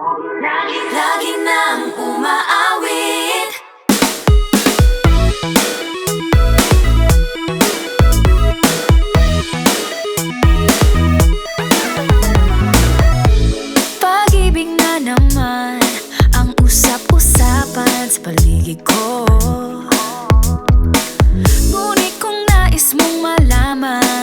Lagi nang umaawit. Pag-ibig na naman Ang usap-usapan sa paligid ko. Ngunit kung nais mong malaman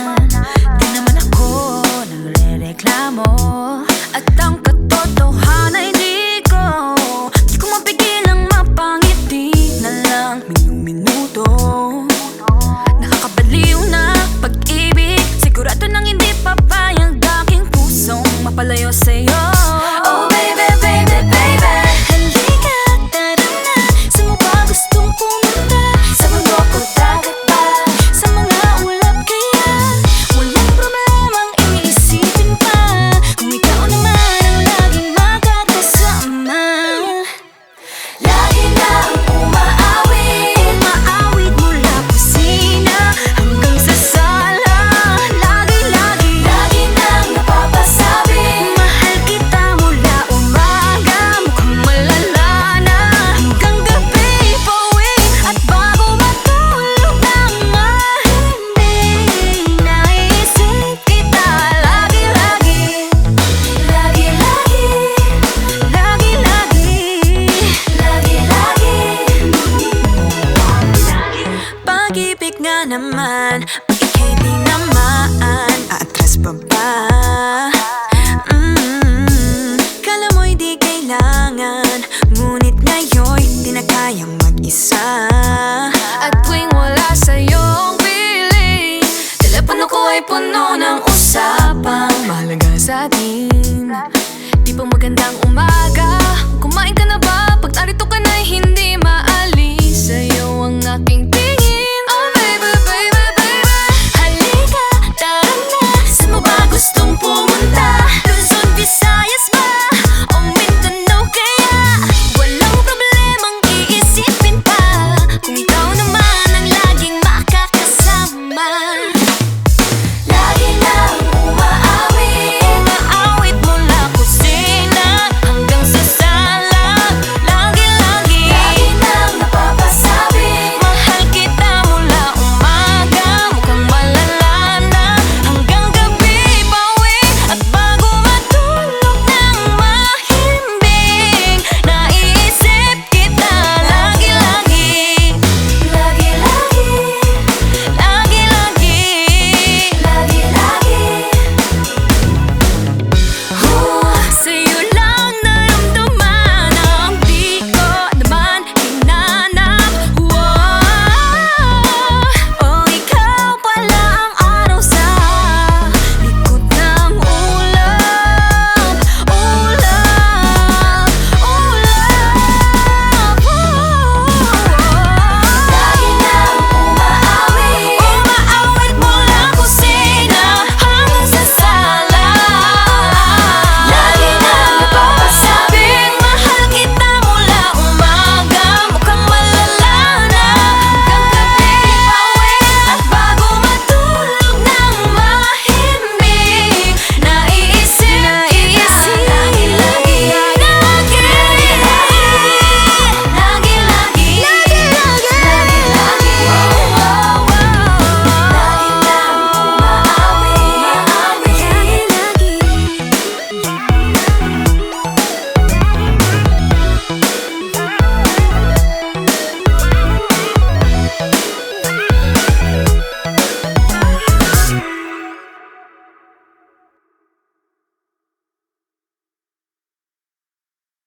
naman. Pag ika'y di naman. Aatras pa ba? Mm, Kala mo'y di kailangan. Ngunit ngayon'y di na kayang mag-isa. At tuwing wala sa'yong piling Telepono ko ay puno ng usapang Mahalaga sa Di pa magandang umaga. Kumain ka na ba?